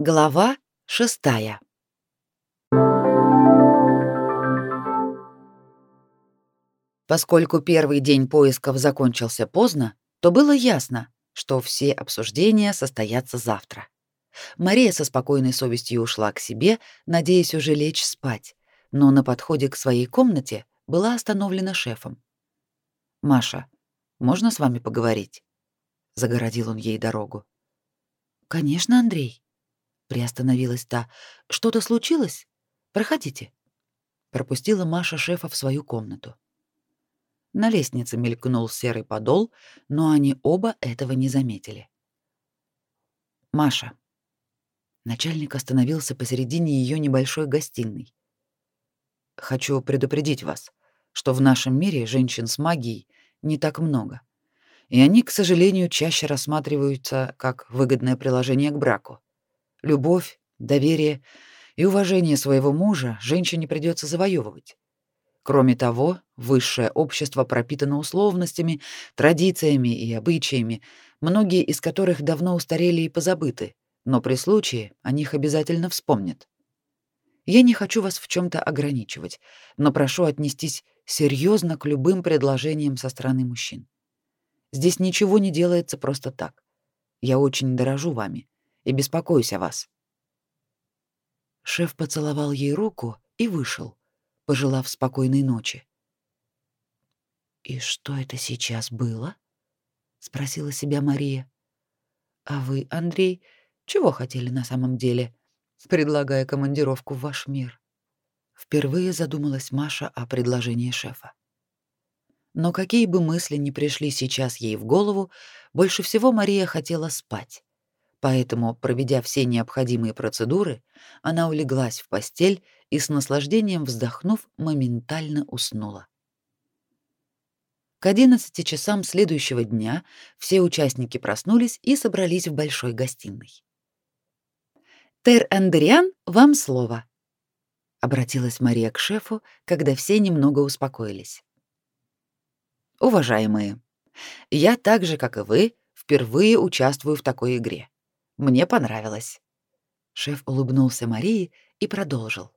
Глава шестая. Поскольку первый день поисков закончился поздно, то было ясно, что все обсуждения состоятся завтра. Мария со спокойной совестью ушла к себе, надеясь уже лечь спать, но на подходе к своей комнате была остановлена шефом. «Маша, можно с вами поговорить?» — загородил он ей дорогу. «Конечно, Андрей», Приостановилась та. Что-то случилось? Проходите. Пропустила Маша шефа в свою комнату. На лестнице мелькнул серый подол, но они оба этого не заметили. Маша. Начальник остановился посередине ее небольшой гостиной. Хочу предупредить вас, что в нашем мире женщин с магией не так много. И они, к сожалению, чаще рассматриваются как выгодное приложение к браку. Любовь, доверие и уважение своего мужа женщине придется завоевывать. Кроме того, высшее общество пропитано условностями, традициями и обычаями, многие из которых давно устарели и позабыты, но при случае о них обязательно вспомнят. Я не хочу вас в чем то ограничивать, но прошу отнестись серьезно к любым предложениям со стороны мужчин. Здесь ничего не делается просто так. Я очень дорожу вами и беспокоюсь о вас. Шеф поцеловал ей руку и вышел, пожелав спокойной ночи. И что это сейчас было? спросила себя Мария. А вы, Андрей, чего хотели на самом деле, предлагая командировку в ваш мир? Впервые задумалась Маша о предложении шефа. Но какие бы мысли ни пришли сейчас ей в голову, больше всего Мария хотела спать. Поэтому, проведя все необходимые процедуры, она улеглась в постель и с наслаждением вздохнув, моментально уснула. К 11 часам следующего дня все участники проснулись и собрались в большой гостиной. «Тер Андриан, вам слово», — обратилась Мария к шефу, когда все немного успокоились. «Уважаемые, я так же, как и вы, впервые участвую в такой игре. Мне понравилось. Шеф улыбнулся Марии и продолжил.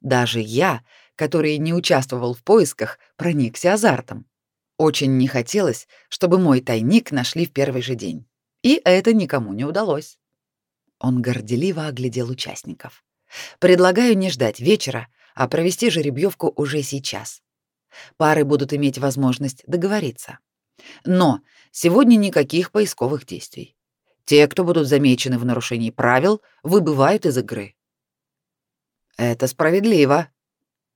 Даже я, который не участвовал в поисках, проникся азартом. Очень не хотелось, чтобы мой тайник нашли в первый же день. И это никому не удалось. Он горделиво оглядел участников. Предлагаю не ждать вечера, а провести жеребьевку уже сейчас. Пары будут иметь возможность договориться. Но сегодня никаких поисковых действий. Те, кто будут замечены в нарушении правил, выбывают из игры. Это справедливо,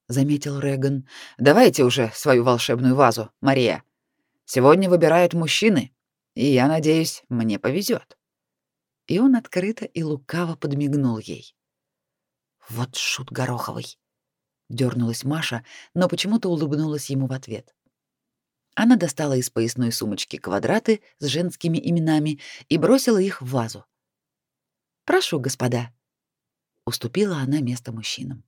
заметил Реган. Давайте уже свою волшебную вазу, Мария. Сегодня выбирают мужчины, и я надеюсь, мне повезет. И он открыто и лукаво подмигнул ей. Вот шут гороховый, дернулась Маша, но почему-то улыбнулась ему в ответ. Она достала из поясной сумочки квадраты с женскими именами и бросила их в вазу. «Прошу, господа», — уступила она место мужчинам.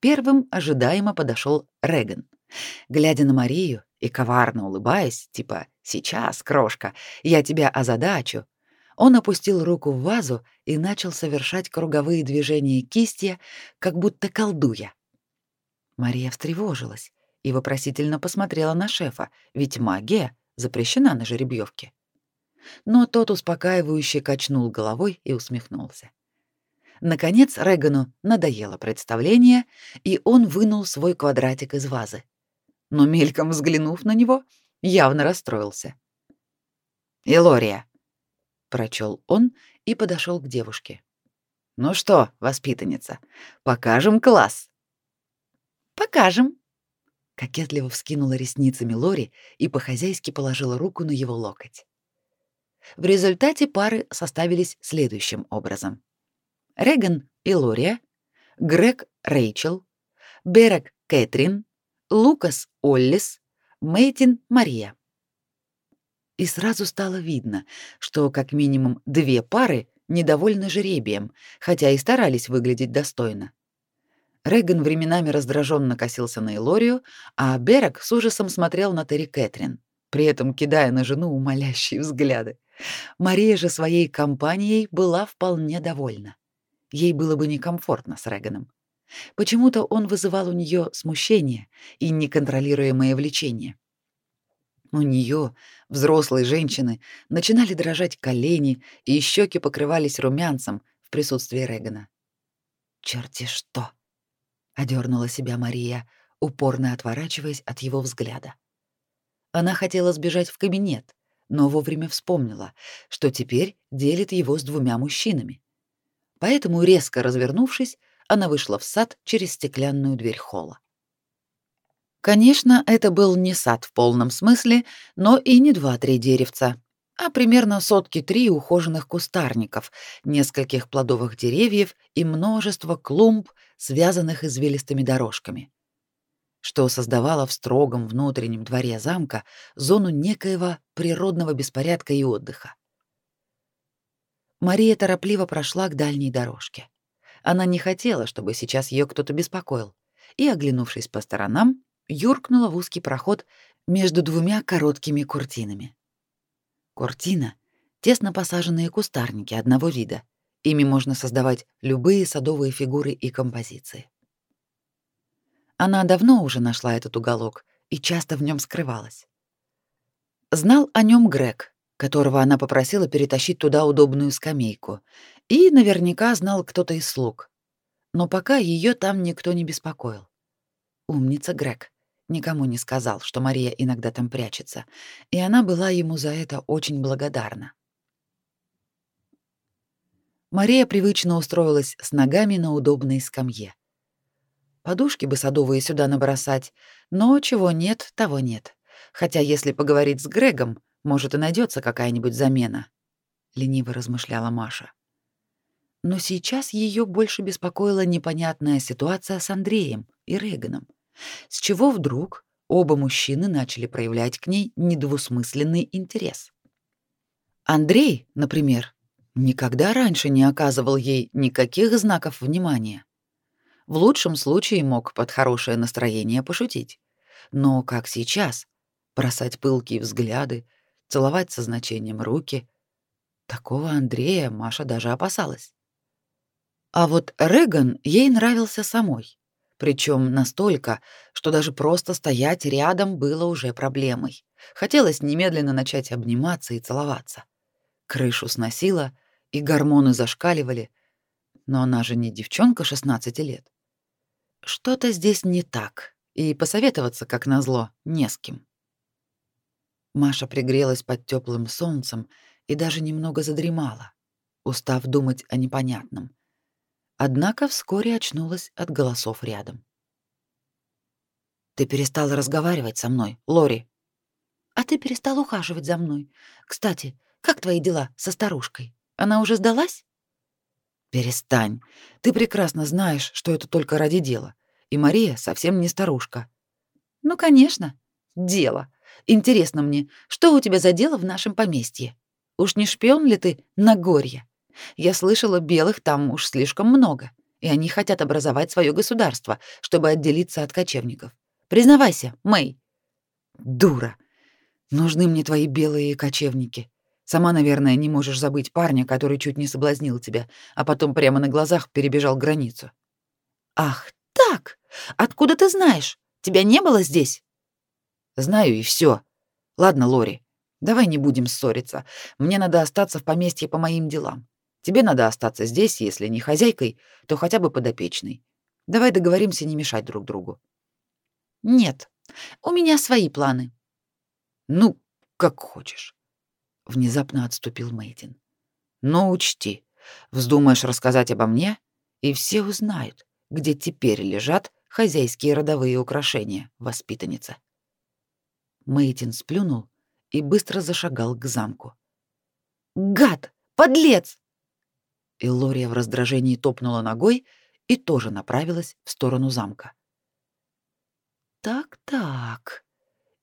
Первым ожидаемо подошел Реган. Глядя на Марию и коварно улыбаясь, типа «Сейчас, крошка, я тебя озадачу», он опустил руку в вазу и начал совершать круговые движения кистью, как будто колдуя. Мария встревожилась и вопросительно посмотрела на шефа, ведь магия запрещена на жеребьевке. Но тот успокаивающе качнул головой и усмехнулся. Наконец Регану надоело представление, и он вынул свой квадратик из вазы. Но мельком взглянув на него, явно расстроился. «Илория», — прочел он и подошел к девушке. «Ну что, воспитанница, покажем класс?» «Покажем», Кокетливо вскинула ресницами Лори и по-хозяйски положила руку на его локоть. В результате пары составились следующим образом. Реган и Лория, Грег Рэйчел, Берек Кэтрин, Лукас Оллис, Мейтин Мария. И сразу стало видно, что как минимум две пары недовольны жеребием, хотя и старались выглядеть достойно. Реган временами раздраженно косился на Элорию, а Берек с ужасом смотрел на Терри Кэтрин, при этом кидая на жену умолящие взгляды. Мария же своей компанией была вполне довольна. Ей было бы некомфортно с Реганом. Почему-то он вызывал у нее смущение и неконтролируемое влечение. У нее, взрослой женщины, начинали дрожать колени, и щеки покрывались румянцем в присутствии Регана. «Черти что!» — одернула себя Мария, упорно отворачиваясь от его взгляда. Она хотела сбежать в кабинет, но вовремя вспомнила, что теперь делит его с двумя мужчинами. Поэтому, резко развернувшись, она вышла в сад через стеклянную дверь холла. Конечно, это был не сад в полном смысле, но и не два-три деревца, а примерно сотки три ухоженных кустарников, нескольких плодовых деревьев и множество клумб, связанных извилистыми дорожками, что создавало в строгом внутреннем дворе замка зону некоего природного беспорядка и отдыха. Мария торопливо прошла к дальней дорожке. Она не хотела, чтобы сейчас ее кто-то беспокоил, и, оглянувшись по сторонам, юркнула в узкий проход между двумя короткими куртинами. Куртина — тесно посаженные кустарники одного вида. Ими можно создавать любые садовые фигуры и композиции. Она давно уже нашла этот уголок и часто в нем скрывалась. Знал о нем Грег, которого она попросила перетащить туда удобную скамейку, и наверняка знал кто-то из слуг. Но пока ее там никто не беспокоил. Умница Грег никому не сказал, что Мария иногда там прячется, и она была ему за это очень благодарна. Мария привычно устроилась с ногами на удобной скамье. Подушки бы садовые сюда набросать, но чего нет, того нет. Хотя если поговорить с Грегом, может и найдется какая-нибудь замена, лениво размышляла Маша. Но сейчас ее больше беспокоила непонятная ситуация с Андреем и Реганом. С чего вдруг оба мужчины начали проявлять к ней недвусмысленный интерес? Андрей, например, никогда раньше не оказывал ей никаких знаков внимания. В лучшем случае мог под хорошее настроение пошутить. Но как сейчас, бросать пылкие взгляды, целовать со значением руки, такого Андрея Маша даже опасалась. А вот Реган ей нравился самой. Причем настолько, что даже просто стоять рядом было уже проблемой. Хотелось немедленно начать обниматься и целоваться. Крышу сносило, и гормоны зашкаливали. Но она же не девчонка 16 лет. Что-то здесь не так, и посоветоваться, как назло, не с кем. Маша пригрелась под теплым солнцем и даже немного задремала, устав думать о непонятном. Однако вскоре очнулась от голосов рядом. Ты перестала разговаривать со мной, Лори. А ты перестал ухаживать за мной. Кстати, как твои дела со старушкой? Она уже сдалась? Перестань. Ты прекрасно знаешь, что это только ради дела. И Мария совсем не старушка. Ну, конечно, дело. Интересно мне, что у тебя за дело в нашем поместье? Уж не шпион ли ты на горье? Я слышала, белых там уж слишком много, и они хотят образовать свое государство, чтобы отделиться от кочевников. Признавайся, Мэй. Дура. Нужны мне твои белые кочевники. Сама, наверное, не можешь забыть парня, который чуть не соблазнил тебя, а потом прямо на глазах перебежал границу. Ах, так. Откуда ты знаешь? Тебя не было здесь? Знаю и все. Ладно, Лори, давай не будем ссориться. Мне надо остаться в поместье по моим делам. Тебе надо остаться здесь, если не хозяйкой, то хотя бы подопечной. Давай договоримся не мешать друг другу. Нет, у меня свои планы. Ну, как хочешь. Внезапно отступил Мейтин. Но учти, вздумаешь рассказать обо мне, и все узнают, где теперь лежат хозяйские родовые украшения, воспитанница. Мейтин сплюнул и быстро зашагал к замку. «Гад! Подлец!» Иллория в раздражении топнула ногой и тоже направилась в сторону замка. «Так-так,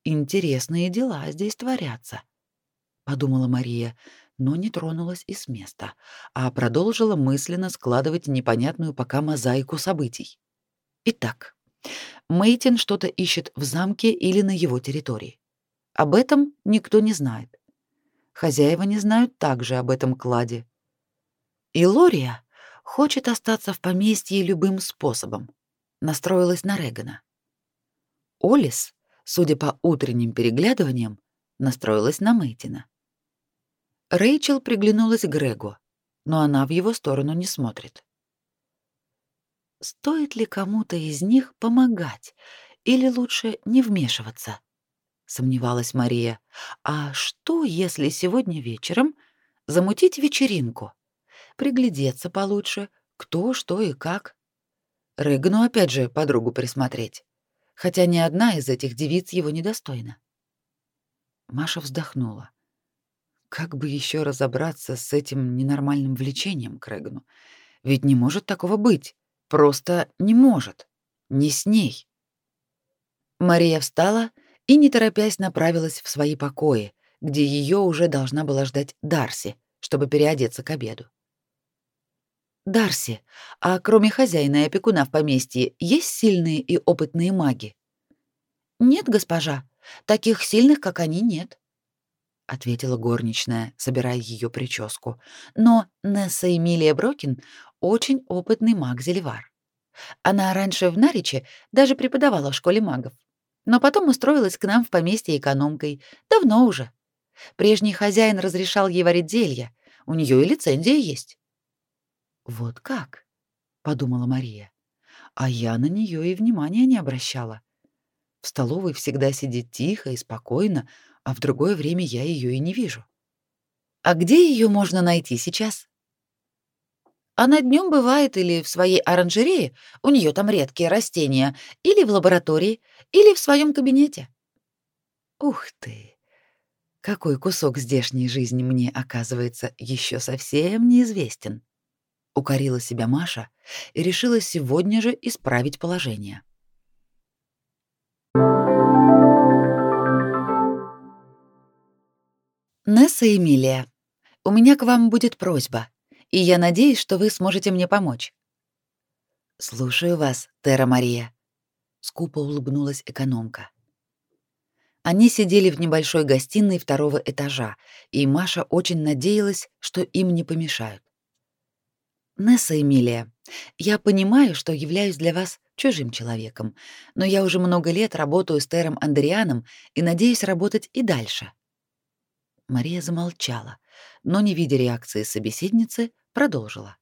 интересные дела здесь творятся», — подумала Мария, но не тронулась и с места, а продолжила мысленно складывать непонятную пока мозаику событий. Итак, Мейтин что-то ищет в замке или на его территории. Об этом никто не знает. Хозяева не знают также об этом кладе. И Лория хочет остаться в поместье любым способом. Настроилась на Регана. Олис, судя по утренним переглядываниям, настроилась на Мэйтина. Рэйчел приглянулась к Грегу, но она в его сторону не смотрит. Стоит ли кому-то из них помогать или лучше не вмешиваться? сомневалась Мария. А что, если сегодня вечером замутить вечеринку? Приглядеться получше, кто, что и как. Рыгну опять же подругу присмотреть, хотя ни одна из этих девиц его недостойна. Маша вздохнула. Как бы еще разобраться с этим ненормальным влечением к Регну? Ведь не может такого быть. Просто не может. Не с ней. Мария встала и, не торопясь, направилась в свои покои, где ее уже должна была ждать Дарси, чтобы переодеться к обеду. «Дарси, а кроме хозяина и опекуна в поместье есть сильные и опытные маги?» «Нет, госпожа, таких сильных, как они, нет», — ответила горничная, собирая ее прическу. «Но Несса Эмилия Брокин очень опытный маг-зельвар. Она раньше в Нариче даже преподавала в школе магов, но потом устроилась к нам в поместье экономкой, давно уже. Прежний хозяин разрешал ей варить зелья, у нее и лицензия есть». «Вот как?» — подумала Мария. А я на нее и внимания не обращала. В столовой всегда сидит тихо и спокойно, а в другое время я ее и не вижу. А где ее можно найти сейчас? Она днем бывает или в своей оранжерее, у нее там редкие растения, или в лаборатории, или в своем кабинете. Ух ты! Какой кусок здешней жизни мне, оказывается, еще совсем неизвестен. Укорила себя Маша и решила сегодня же исправить положение. Несса Эмилия, у меня к вам будет просьба и я надеюсь, что вы сможете мне помочь. Слушаю вас, Тера Мария, скупо улыбнулась экономка. Они сидели в небольшой гостиной второго этажа, и Маша очень надеялась, что им не помешают. Несса Эмилия, я понимаю, что являюсь для вас чужим человеком, но я уже много лет работаю с Тером Андрианом и надеюсь работать и дальше. Мария замолчала, но, не видя реакции собеседницы, продолжила.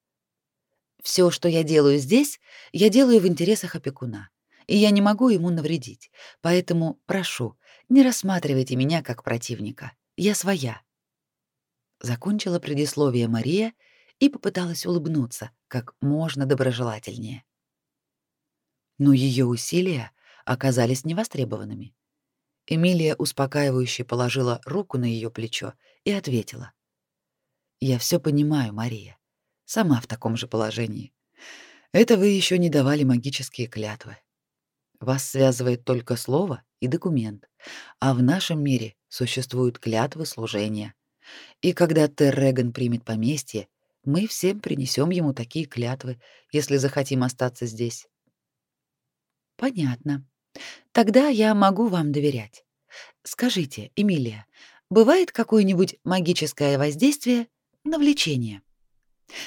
Все, что я делаю здесь, я делаю в интересах опекуна, и я не могу ему навредить. Поэтому прошу, не рассматривайте меня как противника. Я своя. Закончила предисловие Мария и попыталась улыбнуться как можно доброжелательнее. Но ее усилия оказались невостребованными. Эмилия успокаивающе положила руку на ее плечо и ответила: "Я все понимаю, Мария сама в таком же положении. Это вы еще не давали магические клятвы. Вас связывает только слово и документ, а в нашем мире существуют клятвы служения. И когда Терреган примет поместье, мы всем принесем ему такие клятвы, если захотим остаться здесь. Понятно. Тогда я могу вам доверять. Скажите, Эмилия, бывает какое-нибудь магическое воздействие на влечение?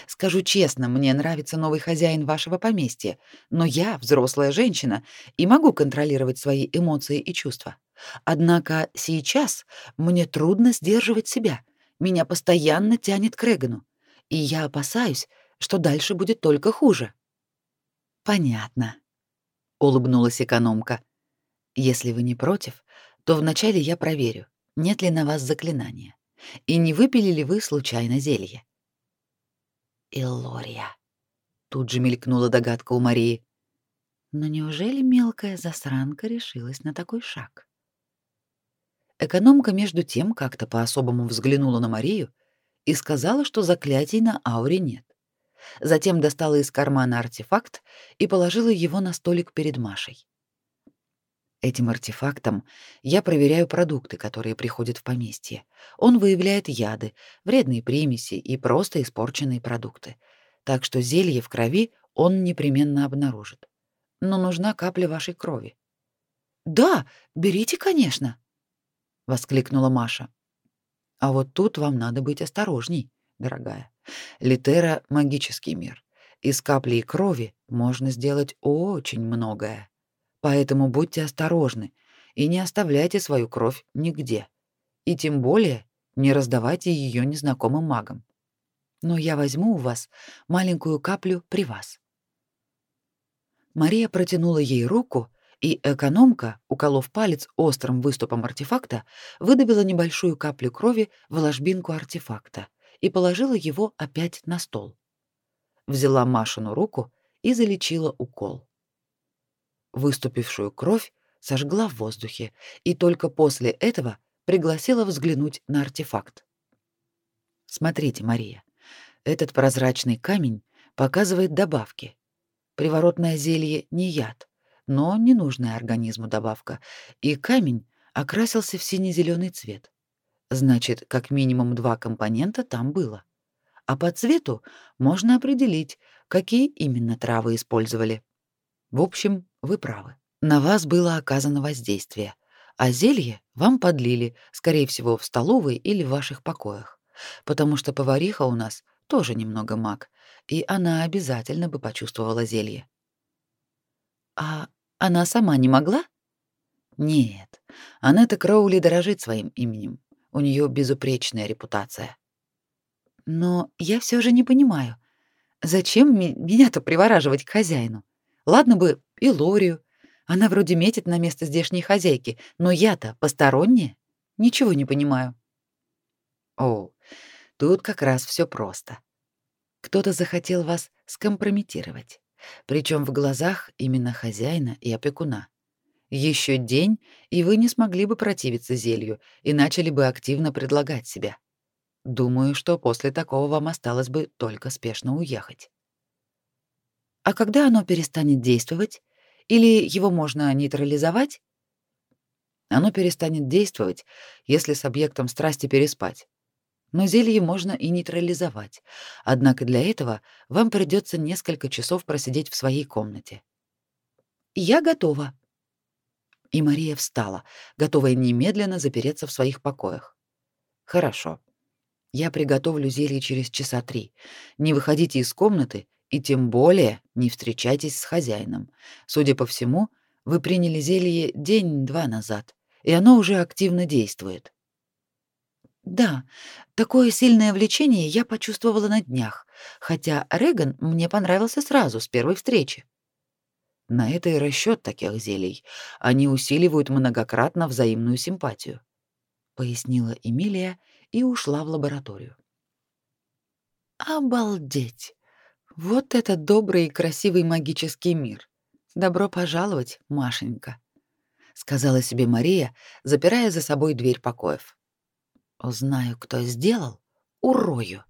Скажу честно, мне нравится новый хозяин вашего поместья, но я взрослая женщина и могу контролировать свои эмоции и чувства. Однако сейчас мне трудно сдерживать себя. Меня постоянно тянет к Регану, и я опасаюсь, что дальше будет только хуже. Понятно, улыбнулась экономка. Если вы не против, то вначале я проверю, нет ли на вас заклинания, и не выпили ли вы случайно зелье. Иллория. Тут же мелькнула догадка у Марии. Но неужели мелкая засранка решилась на такой шаг? Экономка между тем как-то по-особому взглянула на Марию и сказала, что заклятий на ауре нет. Затем достала из кармана артефакт и положила его на столик перед Машей. Этим артефактом я проверяю продукты, которые приходят в поместье. Он выявляет яды, вредные примеси и просто испорченные продукты. Так что зелье в крови он непременно обнаружит. Но нужна капля вашей крови. Да, берите, конечно, воскликнула Маша. А вот тут вам надо быть осторожней, дорогая. Литера — магический мир. Из капли и крови можно сделать очень многое. Поэтому будьте осторожны и не оставляйте свою кровь нигде. И тем более не раздавайте ее незнакомым магам. Но я возьму у вас маленькую каплю при вас. Мария протянула ей руку, и экономка, уколов палец острым выступом артефакта, выдавила небольшую каплю крови в ложбинку артефакта и положила его опять на стол. Взяла Машину руку и залечила укол. Выступившую кровь сожгла в воздухе и только после этого пригласила взглянуть на артефакт. Смотрите, Мария, этот прозрачный камень показывает добавки. Приворотное зелье не яд, но ненужная организму добавка, и камень окрасился в сине-зеленый цвет. Значит, как минимум два компонента там было. А по цвету можно определить, какие именно травы использовали. В общем, вы правы. На вас было оказано воздействие, а зелье вам подлили, скорее всего, в столовой или в ваших покоях, потому что повариха у нас тоже немного маг, и она обязательно бы почувствовала зелье. А она сама не могла? Нет, Анетта Кроули дорожит своим именем. У нее безупречная репутация. Но я все же не понимаю, зачем меня-то привораживать к хозяину? Ладно бы и Лорию. Она вроде метит на место здешней хозяйки, но я-то посторонняя. Ничего не понимаю. О, тут как раз все просто. Кто-то захотел вас скомпрометировать причем в глазах именно хозяина и опекуна. Еще день, и вы не смогли бы противиться зелью и начали бы активно предлагать себя. Думаю, что после такого вам осталось бы только спешно уехать. А когда оно перестанет действовать? Или его можно нейтрализовать? Оно перестанет действовать, если с объектом страсти переспать но зелье можно и нейтрализовать. Однако для этого вам придется несколько часов просидеть в своей комнате. Я готова. И Мария встала, готовая немедленно запереться в своих покоях. Хорошо. Я приготовлю зелье через часа три. Не выходите из комнаты и тем более не встречайтесь с хозяином. Судя по всему, вы приняли зелье день-два назад, и оно уже активно действует. Да, такое сильное влечение я почувствовала на днях, хотя Реган мне понравился сразу с первой встречи. На это и расчет таких зелий. Они усиливают многократно взаимную симпатию, пояснила Эмилия и ушла в лабораторию. Обалдеть. Вот это добрый и красивый магический мир. Добро пожаловать, Машенька, сказала себе Мария, запирая за собой дверь покоев. Узнаю, кто сделал, урою.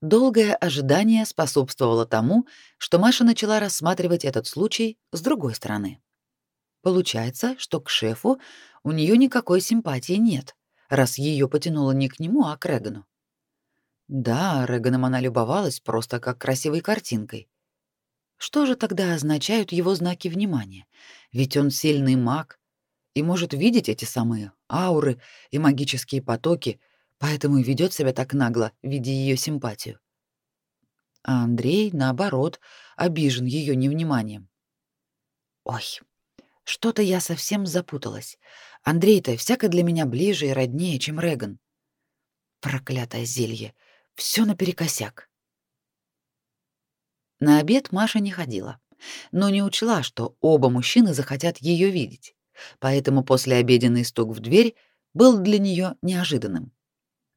Долгое ожидание способствовало тому, что Маша начала рассматривать этот случай с другой стороны. Получается, что к шефу у нее никакой симпатии нет, раз ее потянуло не к нему, а к Регану. Да, Реганом она любовалась просто как красивой картинкой. Что же тогда означают его знаки внимания? Ведь он сильный маг, и может видеть эти самые ауры и магические потоки, поэтому и ведет себя так нагло, видя ее симпатию. А Андрей, наоборот, обижен ее невниманием. Ой, что-то я совсем запуталась. Андрей-то всяко для меня ближе и роднее, чем Реган. Проклятое зелье, все наперекосяк. На обед Маша не ходила, но не учла, что оба мужчины захотят ее видеть поэтому послеобеденный стук в дверь был для нее неожиданным.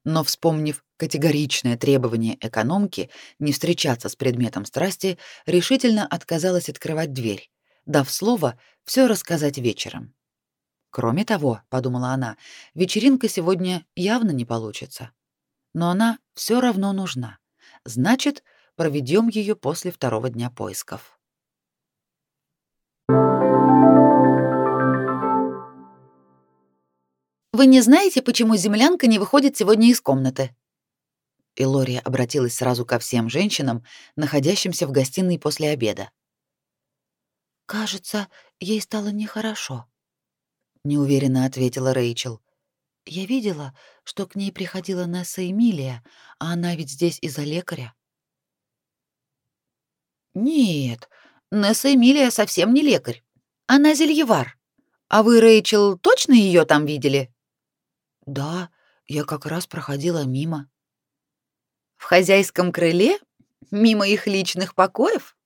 Но вспомнив категоричное требование экономки не встречаться с предметом страсти, решительно отказалась открывать дверь, дав слово все рассказать вечером. Кроме того, подумала она, вечеринка сегодня явно не получится. Но она все равно нужна. Значит, проведем ее после второго дня поисков. Вы не знаете, почему землянка не выходит сегодня из комнаты? И Лория обратилась сразу ко всем женщинам, находящимся в гостиной после обеда. Кажется, ей стало нехорошо, неуверенно ответила Рэйчел. Я видела, что к ней приходила Несса Эмилия, а она ведь здесь из-за лекаря. Нет, Несса Эмилия совсем не лекарь. Она зельевар. А вы, Рэйчел, точно ее там видели? Да, я как раз проходила мимо. В хозяйском крыле? Мимо их личных покоев?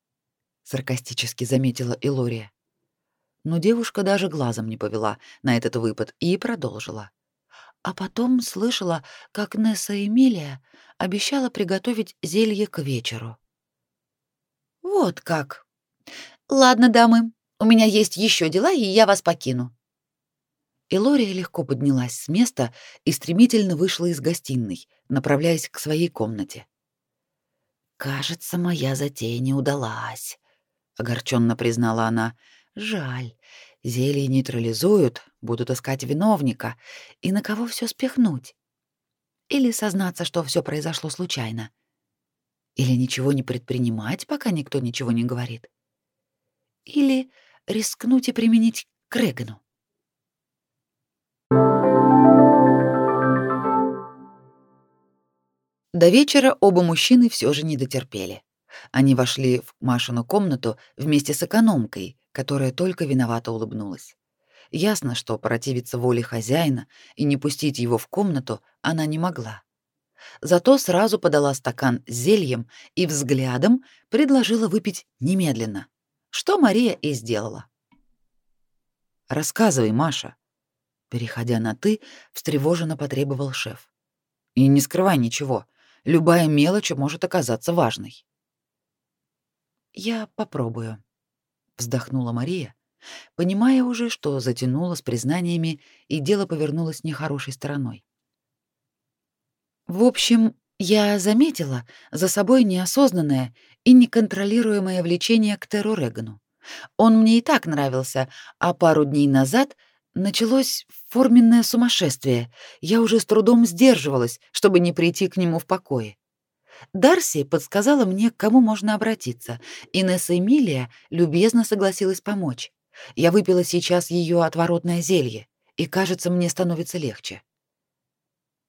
Саркастически заметила Илория. Но девушка даже глазом не повела на этот выпад и продолжила. А потом слышала, как Несса Эмилия обещала приготовить зелье к вечеру. Вот как. Ладно, дамы, у меня есть еще дела, и я вас покину. Илория легко поднялась с места и стремительно вышла из гостиной, направляясь к своей комнате. Кажется, моя затея не удалась, огорченно признала она. Жаль. Зелье нейтрализуют, будут искать виновника. И на кого все спихнуть? Или сознаться, что все произошло случайно? Или ничего не предпринимать, пока никто ничего не говорит? Или рискнуть и применить к Регену? До вечера оба мужчины все же не дотерпели. Они вошли в Машину комнату вместе с экономкой, которая только виновато улыбнулась. Ясно, что противиться воле хозяина и не пустить его в комнату она не могла. Зато сразу подала стакан с зельем и взглядом предложила выпить немедленно, что Мария и сделала. «Рассказывай, Маша», — переходя на «ты», встревоженно потребовал шеф. «И не скрывай ничего, любая мелочь может оказаться важной». «Я попробую», вздохнула Мария, понимая уже, что затянула с признаниями и дело повернулось нехорошей стороной. В общем, я заметила за собой неосознанное и неконтролируемое влечение к Теру Регану. Он мне и так нравился, а пару дней назад началось форменное сумасшествие. Я уже с трудом сдерживалась, чтобы не прийти к нему в покое. Дарси подсказала мне, к кому можно обратиться. Инесса Эмилия любезно согласилась помочь. Я выпила сейчас ее отворотное зелье, и, кажется, мне становится легче.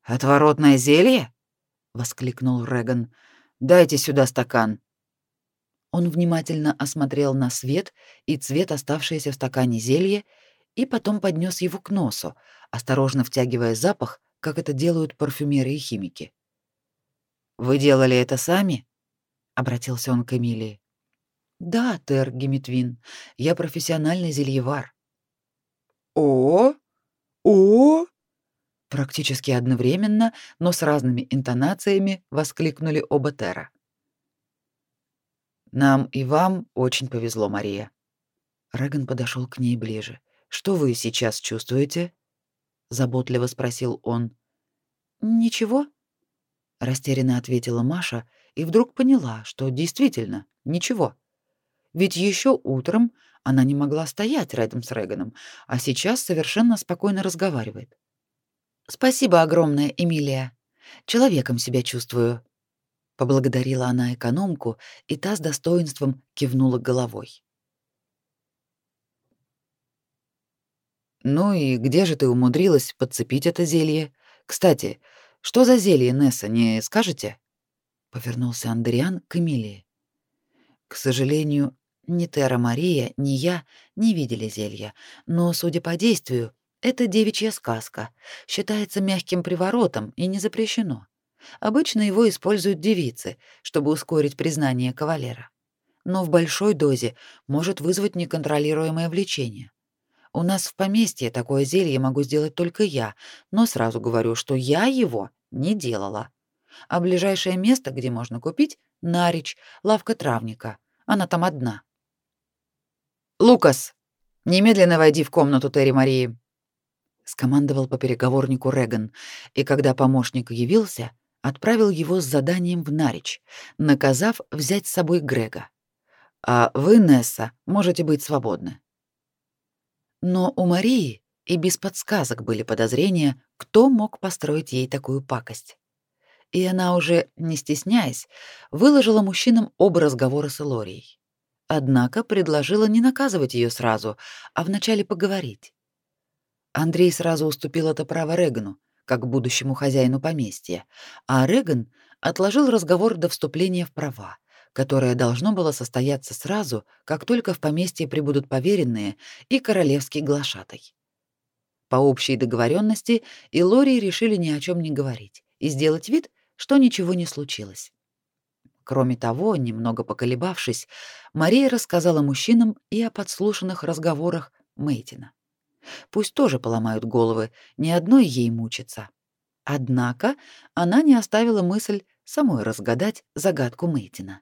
«Отворотное зелье?» — воскликнул Реган. «Дайте сюда стакан». Он внимательно осмотрел на свет и цвет оставшееся в стакане зелье и потом поднес его к носу, осторожно втягивая запах, как это делают парфюмеры и химики. Вы делали это сами? обратился он к Эмилии. Да, Тер Геметвин, я профессиональный зельевар. О? О? Практически одновременно, но с разными интонациями воскликнули оба Тера. Нам и вам очень повезло, Мария. Реган подошел к ней ближе. Что вы сейчас чувствуете? заботливо спросил он. Ничего, растерянно ответила Маша и вдруг поняла, что действительно ничего. Ведь еще утром она не могла стоять рядом с Реганом, а сейчас совершенно спокойно разговаривает. Спасибо огромное, Эмилия. Человеком себя чувствую, поблагодарила она экономку, и та с достоинством кивнула головой. Ну и где же ты умудрилась подцепить это зелье? Кстати, что за зелье, Несса, не скажете? Повернулся Андриан к Эмилии. К сожалению, ни Тера Мария, ни я не видели зелья, но, судя по действию, это девичья сказка, считается мягким приворотом и не запрещено. Обычно его используют девицы, чтобы ускорить признание кавалера. Но в большой дозе может вызвать неконтролируемое влечение. У нас в поместье такое зелье могу сделать только я, но сразу говорю, что я его не делала. А ближайшее место, где можно купить, Нарич, лавка травника. Она там одна. Лукас, немедленно войди в комнату Терри Марии, скомандовал по переговорнику Реган, и когда помощник явился, отправил его с заданием в Нарич, наказав взять с собой Грега. А вы, Несса, можете быть свободны. Но у Марии и без подсказок были подозрения, кто мог построить ей такую пакость. И она уже, не стесняясь, выложила мужчинам оба разговора с Элорией. Однако предложила не наказывать ее сразу, а вначале поговорить. Андрей сразу уступил это право Регану, как будущему хозяину поместья, а Реган отложил разговор до вступления в права, которое должно было состояться сразу, как только в поместье прибудут поверенные и королевский глашатай. По общей договоренности и Лори решили ни о чем не говорить и сделать вид, что ничего не случилось. Кроме того, немного поколебавшись, Мария рассказала мужчинам и о подслушанных разговорах Мейтина. Пусть тоже поломают головы, ни одной ей мучиться. Однако она не оставила мысль самой разгадать загадку Мейтина.